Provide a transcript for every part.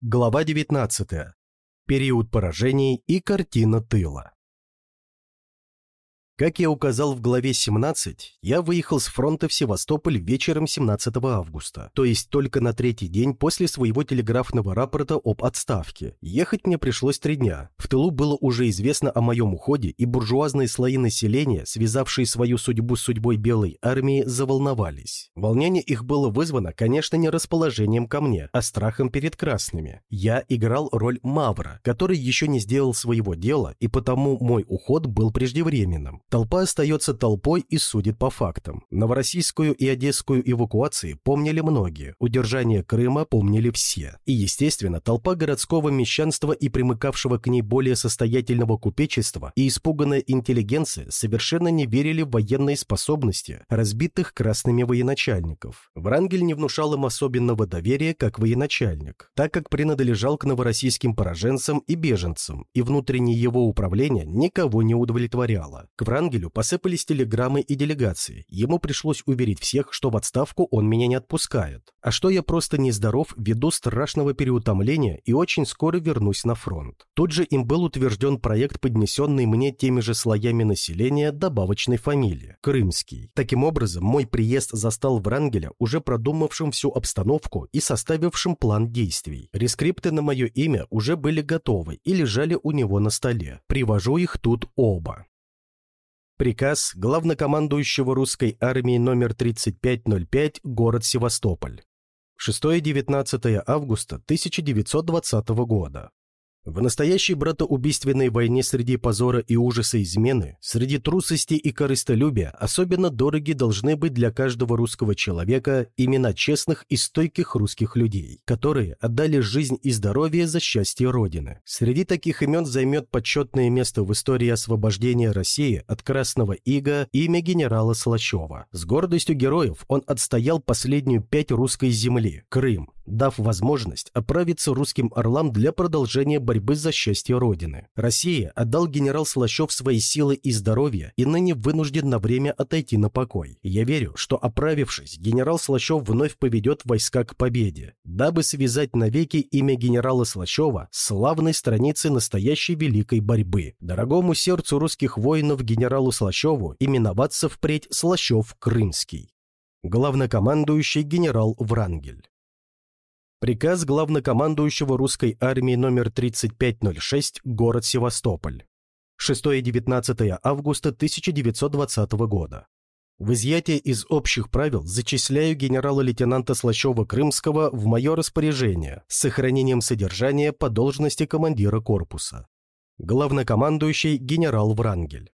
Глава 19. Период поражений и картина тыла. Как я указал в главе 17, я выехал с фронта в Севастополь вечером 17 августа, то есть только на третий день после своего телеграфного рапорта об отставке. Ехать мне пришлось три дня. В тылу было уже известно о моем уходе, и буржуазные слои населения, связавшие свою судьбу с судьбой Белой армии, заволновались. Волнение их было вызвано, конечно, не расположением ко мне, а страхом перед красными. Я играл роль Мавра, который еще не сделал своего дела, и потому мой уход был преждевременным. Толпа остается толпой и судит по фактам. Новороссийскую и одесскую эвакуации помнили многие, удержание Крыма помнили все. И, естественно, толпа городского мещанства и примыкавшего к ней более состоятельного купечества и испуганная интеллигенция совершенно не верили в военные способности разбитых красными военачальников. Врангель не внушал им особенного доверия как военачальник, так как принадлежал к новороссийским пораженцам и беженцам, и внутреннее его управление никого не удовлетворяло. К Врангелю посыпались телеграммы и делегации. Ему пришлось уверить всех, что в отставку он меня не отпускает, а что я просто нездоров ввиду страшного переутомления и очень скоро вернусь на фронт. Тут же им был утвержден проект, поднесенный мне теми же слоями населения добавочной фамилии – Крымский. Таким образом, мой приезд застал Врангеля, уже продумавшим всю обстановку и составившим план действий. Рескрипты на мое имя уже были готовы и лежали у него на столе. Привожу их тут оба. Приказ главнокомандующего русской армии номер 3505, город Севастополь. 6-19 августа 1920 года. В настоящей братоубийственной войне среди позора и ужаса измены, среди трусости и корыстолюбия особенно дороги должны быть для каждого русского человека имена честных и стойких русских людей, которые отдали жизнь и здоровье за счастье Родины. Среди таких имен займет почетное место в истории освобождения России от Красного Ига имя генерала Слащева. С гордостью героев он отстоял последнюю пять русской земли – Крым, дав возможность оправиться русским орлам для продолжения борьбы за счастье Родины. Россия отдал генерал Слащев свои силы и здоровье и ныне вынужден на время отойти на покой. Я верю, что оправившись, генерал Слащев вновь поведет войска к победе, дабы связать навеки имя генерала Слащева с славной страницей настоящей великой борьбы. Дорогому сердцу русских воинов генералу Слащеву именоваться впредь Слащев-Крымский. Главнокомандующий генерал Врангель. Приказ главнокомандующего русской армии номер 3506, город Севастополь. 6-19 августа 1920 года. В изъятие из общих правил зачисляю генерала-лейтенанта Слащева-Крымского в мое распоряжение с сохранением содержания по должности командира корпуса. Главнокомандующий генерал Врангель.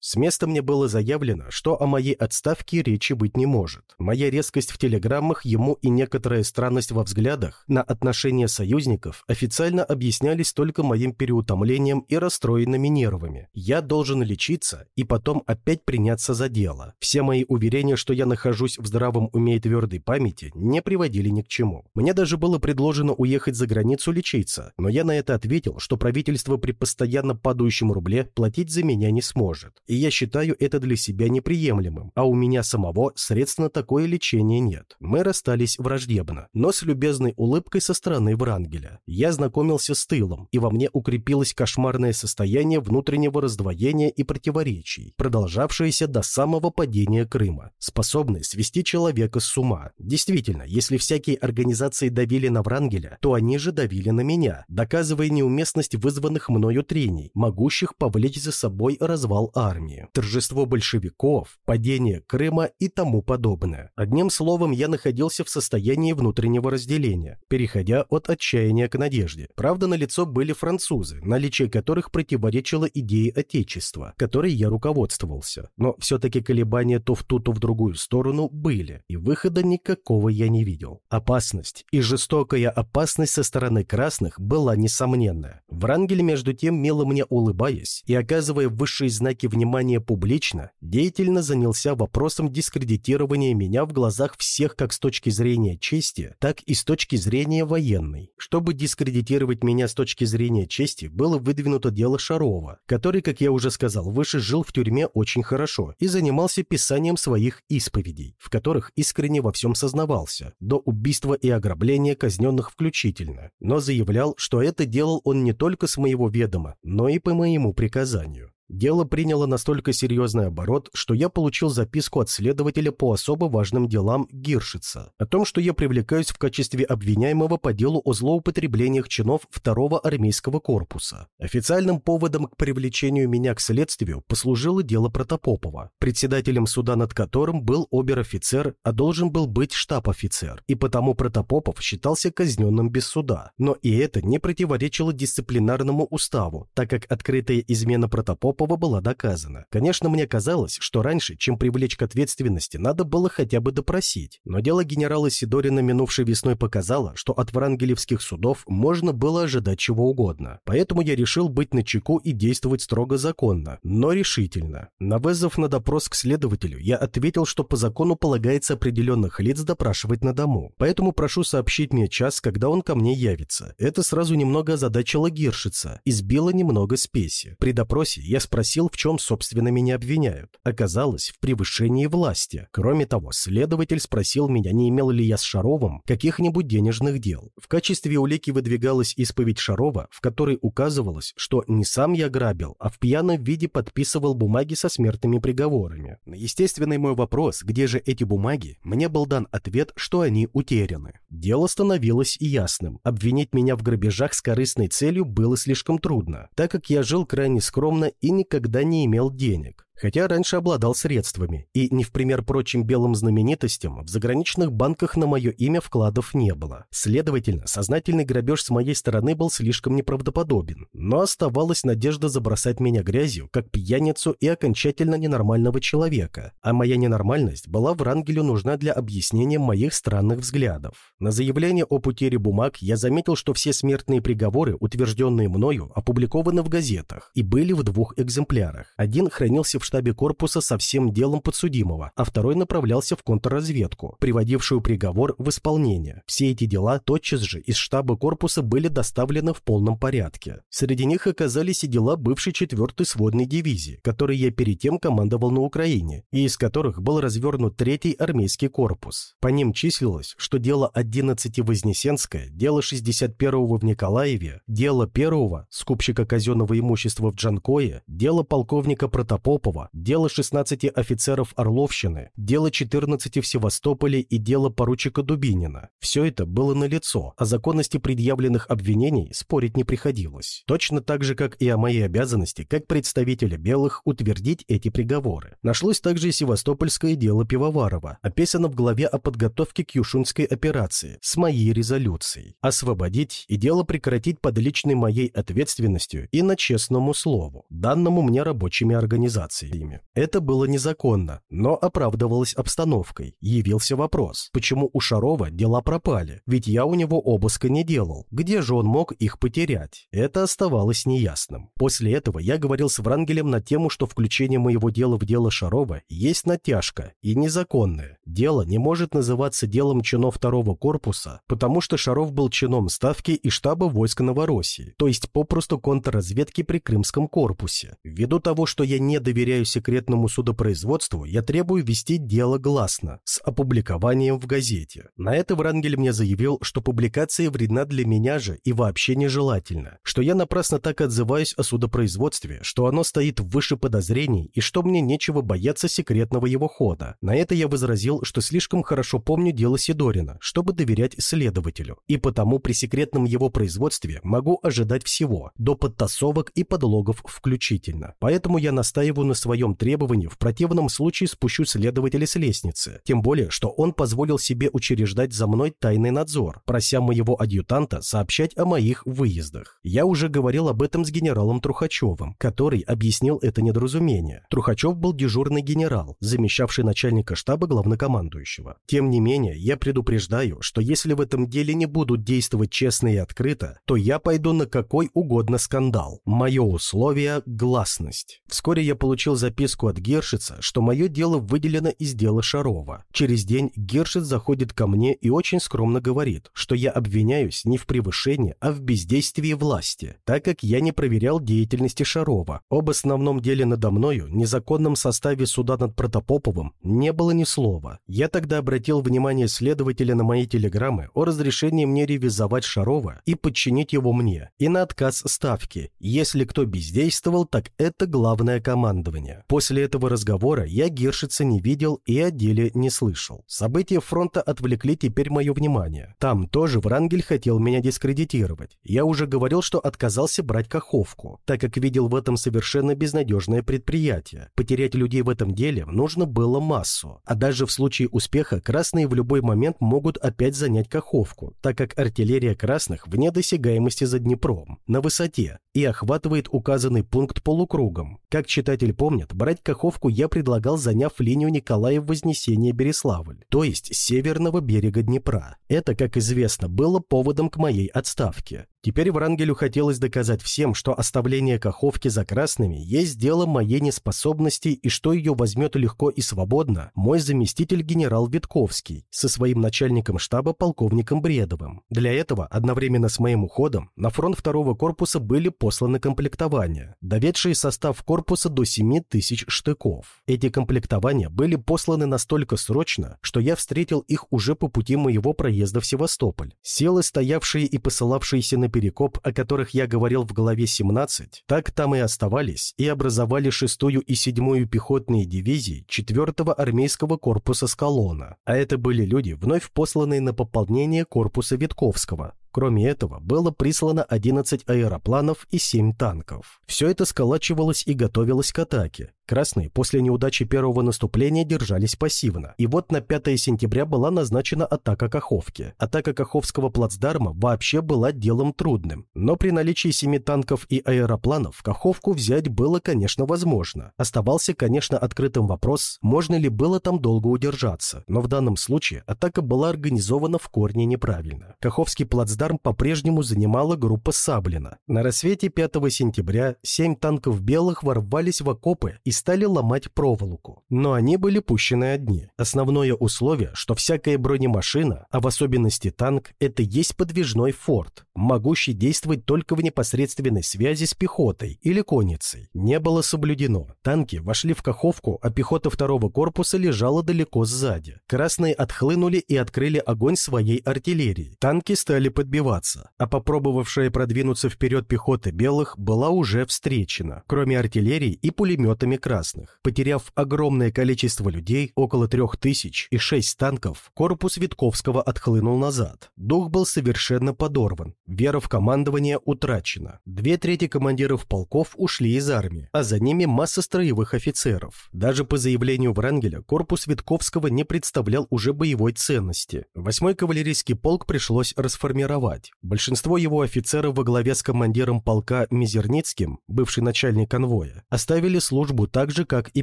С места мне было заявлено, что о моей отставке речи быть не может. Моя резкость в телеграммах ему и некоторая странность во взглядах на отношения союзников официально объяснялись только моим переутомлением и расстроенными нервами. Я должен лечиться и потом опять приняться за дело. Все мои уверения, что я нахожусь в здравом уме и твердой памяти, не приводили ни к чему. Мне даже было предложено уехать за границу лечиться, но я на это ответил, что правительство при постоянно падающем рубле платить за меня не сможет и я считаю это для себя неприемлемым, а у меня самого средств на такое лечение нет. Мы расстались враждебно, но с любезной улыбкой со стороны Врангеля. Я знакомился с тылом, и во мне укрепилось кошмарное состояние внутреннего раздвоения и противоречий, продолжавшееся до самого падения Крыма, способное свести человека с ума. Действительно, если всякие организации давили на Врангеля, то они же давили на меня, доказывая неуместность вызванных мною трений, могущих повлечь за собой развал армии армии, торжество большевиков, падение Крыма и тому подобное. Одним словом, я находился в состоянии внутреннего разделения, переходя от отчаяния к надежде. Правда, на лицо были французы, наличие которых противоречило идее Отечества, которой я руководствовался. Но все-таки колебания то в ту, то в другую сторону были, и выхода никакого я не видел. Опасность и жестокая опасность со стороны красных была несомненная. Врангель, между тем, мило мне улыбаясь и оказывая высшие знаки внимания внимание публично, деятельно занялся вопросом дискредитирования меня в глазах всех как с точки зрения чести, так и с точки зрения военной. Чтобы дискредитировать меня с точки зрения чести, было выдвинуто дело Шарова, который, как я уже сказал выше, жил в тюрьме очень хорошо и занимался писанием своих исповедей, в которых искренне во всем сознавался, до убийства и ограбления казненных включительно, но заявлял, что это делал он не только с моего ведома, но и по моему приказанию. Дело приняло настолько серьезный оборот, что я получил записку от следователя по особо важным делам Гиршица о том, что я привлекаюсь в качестве обвиняемого по делу о злоупотреблениях чинов второго армейского корпуса. Официальным поводом к привлечению меня к следствию послужило дело Протопопова, председателем суда над которым был обер-офицер, а должен был быть штаб-офицер, и потому Протопопов считался казненным без суда. Но и это не противоречило дисциплинарному уставу, так как открытая измена Протопопова Попова была доказана. Конечно, мне казалось, что раньше, чем привлечь к ответственности, надо было хотя бы допросить. Но дело генерала Сидорина минувшей весной показало, что от врангелевских судов можно было ожидать чего угодно. Поэтому я решил быть начеку и действовать строго законно, но решительно. На вызов на допрос к следователю я ответил, что по закону полагается определенных лиц допрашивать на дому. Поэтому прошу сообщить мне час, когда он ко мне явится. Это сразу немного озадачило Гиршица и сбило немного спеси. При допросе я спросил, в чем, собственно, меня обвиняют. Оказалось, в превышении власти. Кроме того, следователь спросил меня, не имел ли я с Шаровым каких-нибудь денежных дел. В качестве улики выдвигалась исповедь Шарова, в которой указывалось, что не сам я грабил, а в пьяном виде подписывал бумаги со смертными приговорами. На естественный мой вопрос, где же эти бумаги, мне был дан ответ, что они утеряны. Дело становилось ясным. Обвинить меня в грабежах с корыстной целью было слишком трудно, так как я жил крайне скромно и никогда не имел денег хотя раньше обладал средствами, и, не в пример прочим белым знаменитостям, в заграничных банках на мое имя вкладов не было. Следовательно, сознательный грабеж с моей стороны был слишком неправдоподобен, но оставалась надежда забросать меня грязью, как пьяницу и окончательно ненормального человека, а моя ненормальность была Врангелю нужна для объяснения моих странных взглядов. На заявление о утере бумаг я заметил, что все смертные приговоры, утвержденные мною, опубликованы в газетах и были в двух экземплярах. Один хранился в штабе корпуса со всем делом подсудимого, а второй направлялся в контрразведку, приводившую приговор в исполнение. Все эти дела тотчас же из штаба корпуса были доставлены в полном порядке. Среди них оказались и дела бывшей 4-й сводной дивизии, которой я перед тем командовал на Украине, и из которых был развернут 3-й армейский корпус. По ним числилось, что дело 11 Вознесенское, дело 61-го в Николаеве, дело 1-го, скупщика казенного имущества в Джанкое, дело полковника Протопопова, Орлова, дело 16 офицеров Орловщины, дело 14 в Севастополе и дело поручика Дубинина. Все это было налицо, о законности предъявленных обвинений спорить не приходилось. Точно так же, как и о моей обязанности, как представителя белых, утвердить эти приговоры. Нашлось также и севастопольское дело Пивоварова, описано в главе о подготовке к Юшунской операции, с моей резолюцией. Освободить и дело прекратить под личной моей ответственностью и на честному слову, данному мне рабочими организациями ими. Это было незаконно, но оправдывалось обстановкой. Явился вопрос, почему у Шарова дела пропали? Ведь я у него обыска не делал. Где же он мог их потерять? Это оставалось неясным. После этого я говорил с Врангелем на тему, что включение моего дела в дело Шарова есть натяжка и незаконное. Дело не может называться делом чинов второго корпуса, потому что Шаров был чином ставки и штаба войск Новороссии, то есть попросту контрразведки при Крымском корпусе. Ввиду того, что я не доверяю доверяю секретному судопроизводству, я требую вести дело гласно, с опубликованием в газете. На это Врангель мне заявил, что публикация вредна для меня же и вообще нежелательна, что я напрасно так отзываюсь о судопроизводстве, что оно стоит выше подозрений и что мне нечего бояться секретного его хода. На это я возразил, что слишком хорошо помню дело Сидорина, чтобы доверять следователю, и потому при секретном его производстве могу ожидать всего, до подтасовок и подлогов включительно. Поэтому я настаиваю на своем требовании, в противном случае спущу следователя с лестницы. Тем более, что он позволил себе учреждать за мной тайный надзор, прося моего адъютанта сообщать о моих выездах. Я уже говорил об этом с генералом Трухачевым, который объяснил это недоразумение. Трухачев был дежурный генерал, замещавший начальника штаба главнокомандующего. Тем не менее, я предупреждаю, что если в этом деле не будут действовать честно и открыто, то я пойду на какой угодно скандал. Мое условие – гласность. Вскоре я получил получил записку от Гершица, что мое дело выделено из дела Шарова. Через день Гершиц заходит ко мне и очень скромно говорит, что я обвиняюсь не в превышении, а в бездействии власти, так как я не проверял деятельности Шарова. Об основном деле надо мною, незаконном составе суда над Протопоповым, не было ни слова. Я тогда обратил внимание следователя на мои телеграммы о разрешении мне ревизовать Шарова и подчинить его мне, и на отказ ставки. Если кто бездействовал, так это главное командование. После этого разговора я Гершица не видел и о деле не слышал. События фронта отвлекли теперь мое внимание. Там тоже Врангель хотел меня дискредитировать. Я уже говорил, что отказался брать Каховку, так как видел в этом совершенно безнадежное предприятие. Потерять людей в этом деле нужно было массу. А даже в случае успеха красные в любой момент могут опять занять Каховку, так как артиллерия красных вне досягаемости за Днепром, на высоте, и охватывает указанный пункт полукругом. Как читатель помнит, брать Каховку я предлагал, заняв линию Николаев-Вознесения-Береславль, то есть северного берега Днепра. Это, как известно, было поводом к моей отставке. Теперь Врангелю хотелось доказать всем, что оставление Каховки за красными есть дело моей неспособности и что ее возьмет легко и свободно мой заместитель генерал Витковский со своим начальником штаба полковником Бредовым. Для этого одновременно с моим уходом на фронт второго корпуса были посланы комплектования, доведшие состав корпуса до 7 тысяч штыков. Эти комплектования были посланы настолько срочно, что я встретил их уже по пути моего проезда в Севастополь. Силы, стоявшие и посылавшиеся на Перекоп, о которых я говорил в главе 17, так там и оставались и образовали 6-ю и 7-ю пехотные дивизии 4-го армейского корпуса Скалона, а это были люди, вновь посланные на пополнение корпуса Витковского, Кроме этого, было прислано 11 аэропланов и 7 танков. Все это сколачивалось и готовилось к атаке. Красные после неудачи первого наступления держались пассивно. И вот на 5 сентября была назначена атака Каховки. Атака Каховского плацдарма вообще была делом трудным. Но при наличии 7 танков и аэропланов Каховку взять было, конечно, возможно. Оставался, конечно, открытым вопрос, можно ли было там долго удержаться. Но в данном случае атака была организована в корне неправильно. Каховский плацдарм плацдарм по-прежнему занимала группа Саблина. На рассвете 5 сентября семь танков белых ворвались в окопы и стали ломать проволоку. Но они были пущены одни. Основное условие, что всякая бронемашина, а в особенности танк, это есть подвижной форт, могущий действовать только в непосредственной связи с пехотой или конницей, не было соблюдено. Танки вошли в Каховку, а пехота второго корпуса лежала далеко сзади. Красные отхлынули и открыли огонь своей артиллерии. Танки стали под отбиваться, а попробовавшая продвинуться вперед пехота белых была уже встречена, кроме артиллерии и пулеметами красных. Потеряв огромное количество людей, около трех тысяч и шесть танков, корпус Витковского отхлынул назад. Дух был совершенно подорван, вера в командование утрачена. Две трети командиров полков ушли из армии, а за ними масса строевых офицеров. Даже по заявлению Врангеля, корпус Витковского не представлял уже боевой ценности. Восьмой кавалерийский полк пришлось расформировать атаковать. Большинство его офицеров во главе с командиром полка Мизерницким, бывший начальник конвоя, оставили службу так же, как и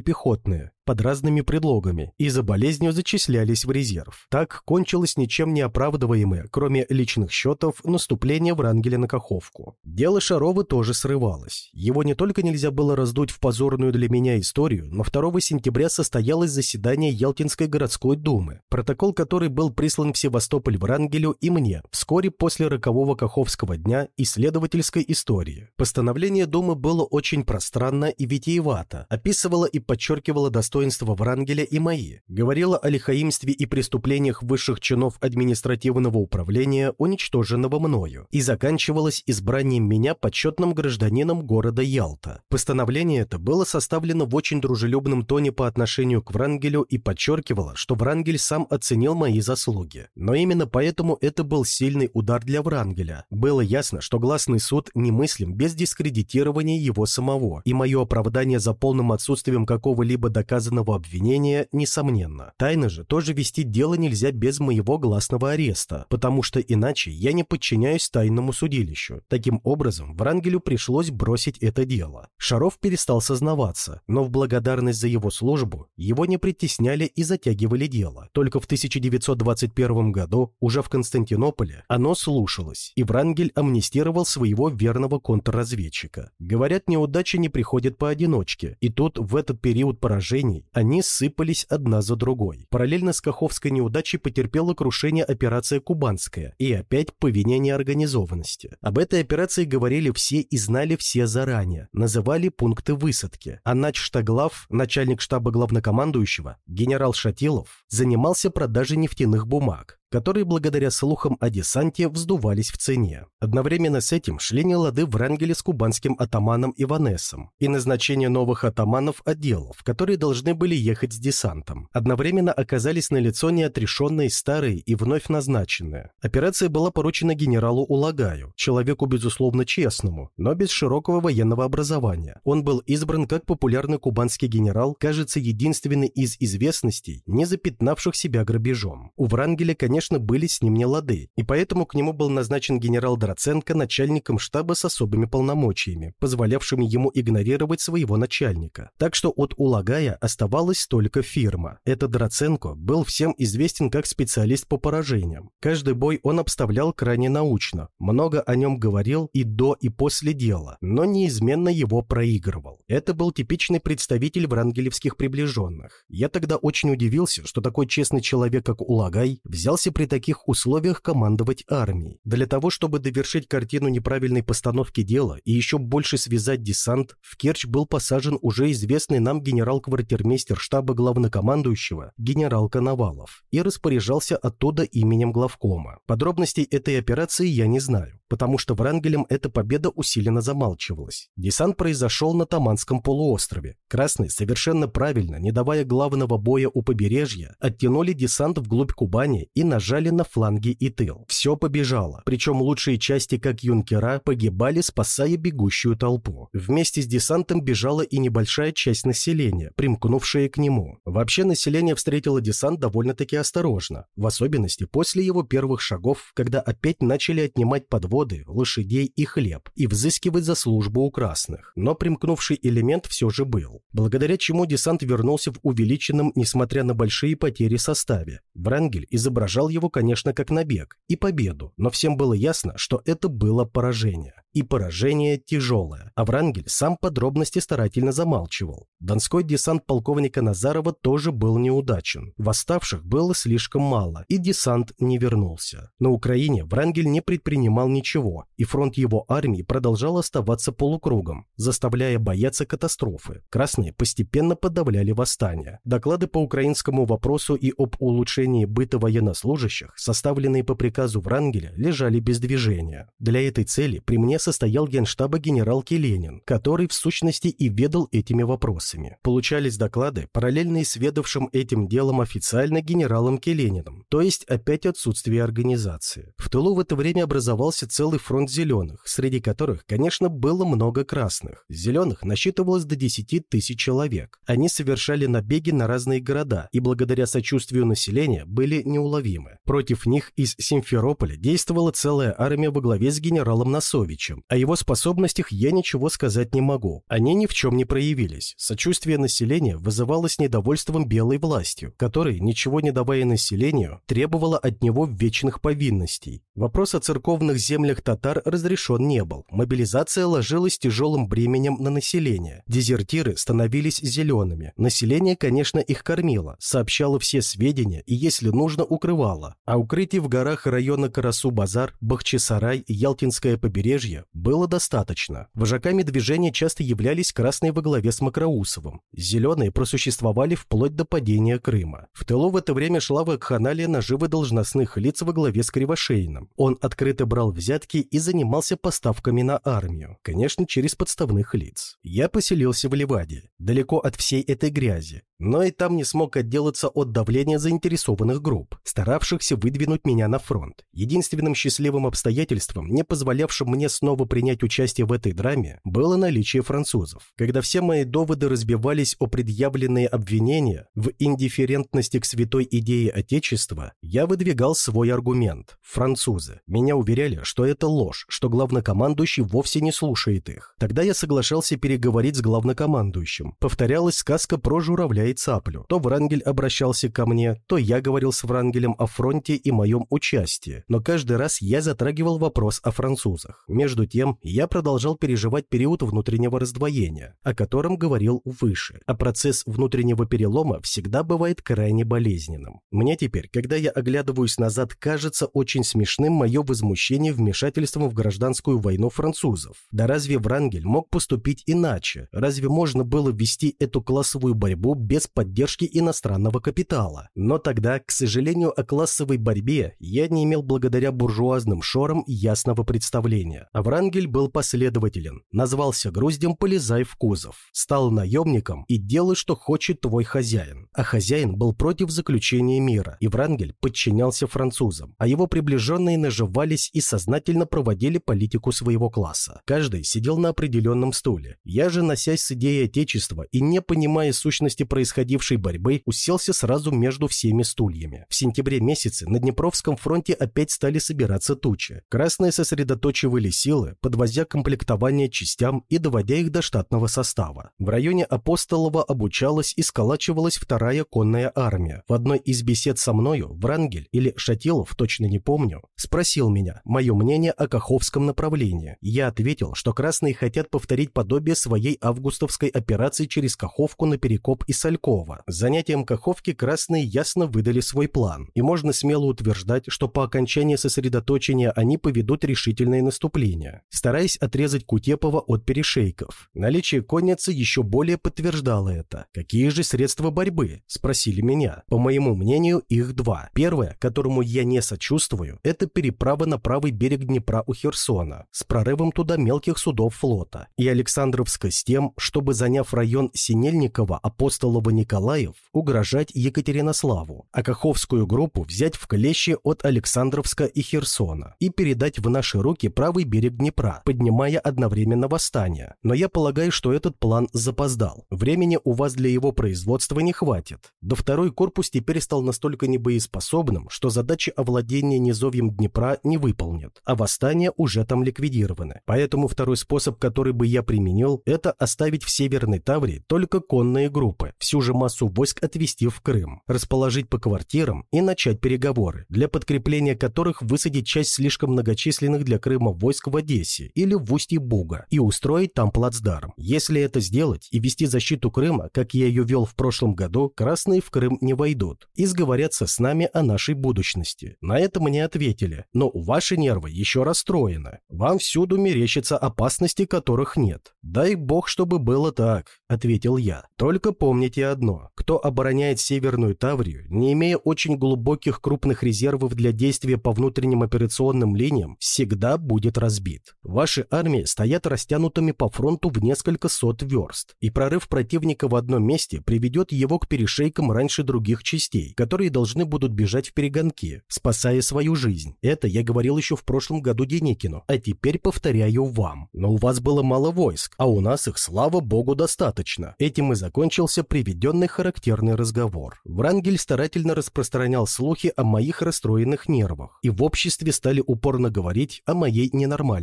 пехотные, под разными предлогами и за болезнью зачислялись в резерв. Так кончилось ничем не оправдываемое, кроме личных счетов, наступление Врангеля на Каховку. Дело Шарова тоже срывалось. Его не только нельзя было раздуть в позорную для меня историю, но 2 сентября состоялось заседание Ялтинской городской думы, протокол которой был прислан в Севастополь Врангелю и мне вскоре после рокового Каховского дня исследовательской истории. Постановление думы было очень пространно и витиевато, описывало и подчеркивало достоинство достоинства Врангеля и мои, говорила о лихаимстве и преступлениях высших чинов административного управления, уничтоженного мною, и заканчивалась избранием меня почетным гражданином города Ялта. Постановление это было составлено в очень дружелюбном тоне по отношению к Врангелю и подчеркивало, что Врангель сам оценил мои заслуги. Но именно поэтому это был сильный удар для Врангеля. Было ясно, что гласный суд немыслим без дискредитирования его самого, и мое оправдание за полным отсутствием какого-либо доказательства доказанного обвинения, несомненно. Тайно же тоже вести дело нельзя без моего гласного ареста, потому что иначе я не подчиняюсь тайному судилищу. Таким образом, Врангелю пришлось бросить это дело. Шаров перестал сознаваться, но в благодарность за его службу его не притесняли и затягивали дело. Только в 1921 году, уже в Константинополе, оно слушалось, и Врангель амнистировал своего верного контрразведчика. Говорят, неудачи не приходят поодиночке, и тут, в этот период поражений, они сыпались одна за другой. Параллельно с Каховской неудачей потерпела крушение операция «Кубанская» и опять по вине неорганизованности. Об этой операции говорили все и знали все заранее, называли пункты высадки. А начштаглав, начальник штаба главнокомандующего, генерал Шатилов, занимался продажей нефтяных бумаг которые благодаря слухам о десанте вздувались в цене. Одновременно с этим шли нелады в Рангеле с кубанским атаманом Иванесом и назначение новых атаманов отделов, которые должны были ехать с десантом. Одновременно оказались налицо неотрешенные старые и вновь назначенные. Операция была поручена генералу Улагаю, человеку, безусловно, честному, но без широкого военного образования. Он был избран как популярный кубанский генерал, кажется, единственный из известностей, не запятнавших себя грабежом. У Врангеля, конечно, конечно, были с ним не лады, и поэтому к нему был назначен генерал Дроценко начальником штаба с особыми полномочиями, позволявшими ему игнорировать своего начальника. Так что от Улагая оставалась только фирма. Этот Дроценко был всем известен как специалист по поражениям. Каждый бой он обставлял крайне научно, много о нем говорил и до, и после дела, но неизменно его проигрывал. Это был типичный представитель врангелевских приближенных. Я тогда очень удивился, что такой честный человек, как Улагай, взялся собирался при таких условиях командовать армией. Для того, чтобы довершить картину неправильной постановки дела и еще больше связать десант, в Керчь был посажен уже известный нам генерал-квартирмейстер штаба главнокомандующего генерал Коновалов и распоряжался оттуда именем главкома. Подробностей этой операции я не знаю, потому что Врангелем эта победа усиленно замалчивалась. Десант произошел на Таманском полуострове. Красные совершенно правильно, не давая главного боя у побережья, оттянули десант вглубь Кубани и нажали на фланги и тыл. Все побежало, причем лучшие части, как юнкера, погибали, спасая бегущую толпу. Вместе с десантом бежала и небольшая часть населения, примкнувшая к нему. Вообще население встретило десант довольно-таки осторожно, в особенности после его первых шагов, когда опять начали отнимать подводы, лошадей и хлеб и взыскивать за службу у красных. Но примкнувший элемент все же был, благодаря чему десант вернулся в увеличенном, несмотря на большие потери, составе. Врангель изображал его, конечно, как набег и победу, но всем было ясно, что это было поражение и поражение тяжелое. А Врангель сам подробности старательно замалчивал. Донской десант полковника Назарова тоже был неудачен. Восставших было слишком мало, и десант не вернулся. На Украине Врангель не предпринимал ничего, и фронт его армии продолжал оставаться полукругом, заставляя бояться катастрофы. Красные постепенно подавляли восстание. Доклады по украинскому вопросу и об улучшении быта военнослужащих, составленные по приказу Врангеля, лежали без движения. Для этой цели при мне состоял генштаба генерал Келенин, который в сущности и ведал этими вопросами. Получались доклады, параллельные с ведавшим этим делом официально генералом Келениным, то есть опять отсутствие организации. В тылу в это время образовался целый фронт зеленых, среди которых, конечно, было много красных. Зеленых насчитывалось до 10 тысяч человек. Они совершали набеги на разные города и благодаря сочувствию населения были неуловимы. Против них из Симферополя действовала целая армия во главе с генералом Носовичем, Андреевичем. О его способностях я ничего сказать не могу. Они ни в чем не проявились. Сочувствие населения вызывалось недовольством белой властью, которая, ничего не давая населению, требовала от него вечных повинностей. Вопрос о церковных землях татар разрешен не был. Мобилизация ложилась тяжелым бременем на население. Дезертиры становились зелеными. Население, конечно, их кормило, сообщало все сведения и, если нужно, укрывало. А укрытий в горах района Карасу-Базар, Бахчисарай и Ялтинское побережье было достаточно. Вожаками движения часто являлись красные во главе с Макроусовым. Зеленые просуществовали вплоть до падения Крыма. В тылу в это время шла вакханалия наживы должностных лиц во главе с Кривошейным. Он открыто брал взятки и занимался поставками на армию. Конечно, через подставных лиц. Я поселился в Ливаде, далеко от всей этой грязи. Но и там не смог отделаться от давления заинтересованных групп, старавшихся выдвинуть меня на фронт. Единственным счастливым обстоятельством, не позволявшим мне снова принять участие в этой драме, было наличие французов. Когда все мои доводы разбивались о предъявленные обвинения в индифферентности к святой идее Отечества, я выдвигал свой аргумент – французы. Меня уверяли, что это ложь, что главнокомандующий вовсе не слушает их. Тогда я соглашался переговорить с главнокомандующим. Повторялась сказка про журавля и цаплю. То Врангель обращался ко мне, то я говорил с Врангелем о фронте и моем участии. Но каждый раз я затрагивал вопрос о французах. Между тем, тем, я продолжал переживать период внутреннего раздвоения, о котором говорил выше, а процесс внутреннего перелома всегда бывает крайне болезненным. Мне теперь, когда я оглядываюсь назад, кажется очень смешным мое возмущение вмешательством в гражданскую войну французов. Да разве Врангель мог поступить иначе? Разве можно было вести эту классовую борьбу без поддержки иностранного капитала? Но тогда, к сожалению, о классовой борьбе я не имел благодаря буржуазным шорам ясного представления. А Врангель был последователен, назвался груздем «полезай в кузов», стал наемником и делай, что хочет твой хозяин. А хозяин был против заключения мира, и Врангель подчинялся французам, а его приближенные наживались и сознательно проводили политику своего класса. Каждый сидел на определенном стуле. Я же, носясь с идеей Отечества и не понимая сущности происходившей борьбы, уселся сразу между всеми стульями. В сентябре месяце на Днепровском фронте опять стали собираться тучи. Красные сосредоточивали силы, подвозя комплектование частям и доводя их до штатного состава. В районе Апостолова обучалась и сколачивалась вторая конная армия. В одной из бесед со мною Врангель или Шатилов, точно не помню, спросил меня мое мнение о Каховском направлении. Я ответил, что красные хотят повторить подобие своей августовской операции через Каховку на Перекоп и Салькова. Занятием Каховки красные ясно выдали свой план, и можно смело утверждать, что по окончании сосредоточения они поведут решительное наступление, стараясь отрезать Кутепова от перешейков. Наличие конницы еще более подтверждало это. Какие же средства борьбы? Спросили меня. По моему мнению, их два. Первое, которому я не сочувствую, это переправа на правый берег Днепра у Херсона, с прорывом туда мелких судов флота, и Александровска с тем, чтобы, заняв район Синельникова, Апостолова, Николаев, угрожать Екатеринославу, а Каховскую группу взять в клещи от Александровска и Херсона и передать в наши руки правый берег Днепра, поднимая одновременно восстание. Но я полагаю, что этот план запоздал. Времени у вас для его производства не хватит. Да второй корпус теперь стал настолько небоеспособным, что задачи овладения низовьем Днепра не выполнит, а восстания уже там ликвидированы. Поэтому второй способ, который бы я применил, это оставить в Северной Таврии только конные группы, всю же массу войск отвести в Крым, расположить по квартирам и начать переговоры, для подкрепления которых высадить часть слишком многочисленных для Крыма войск в Одессе или в устье Буга и устроить там плацдарм. Если это сделать и вести защиту Крыма, как я ее вел в прошлом году, красные в Крым не войдут и сговорятся с нами о нашей будущности. На это мне ответили, но ваши нервы еще расстроены. Вам всюду мерещатся опасности, которых нет. Дай бог, чтобы было так, ответил я. Только помните одно. Кто обороняет Северную Таврию, не имея очень глубоких крупных резервов для действия по внутренним операционным линиям, всегда будет разбит. Ваши армии стоят растянутыми по фронту в несколько сот верст, и прорыв противника в одном месте приведет его к перешейкам раньше других частей, которые должны будут бежать в перегонки, спасая свою жизнь. Это я говорил еще в прошлом году Деникину, а теперь повторяю вам. Но у вас было мало войск, а у нас их, слава богу, достаточно. Этим и закончился приведенный характерный разговор. Врангель старательно распространял слухи о моих расстроенных нервах, и в обществе стали упорно говорить о моей ненормальности.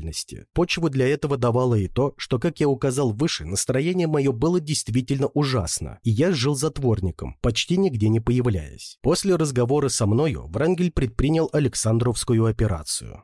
Почву для этого давало и то, что, как я указал выше, настроение мое было действительно ужасно, и я жил затворником, почти нигде не появляясь. После разговора со мною Врангель предпринял Александровскую операцию.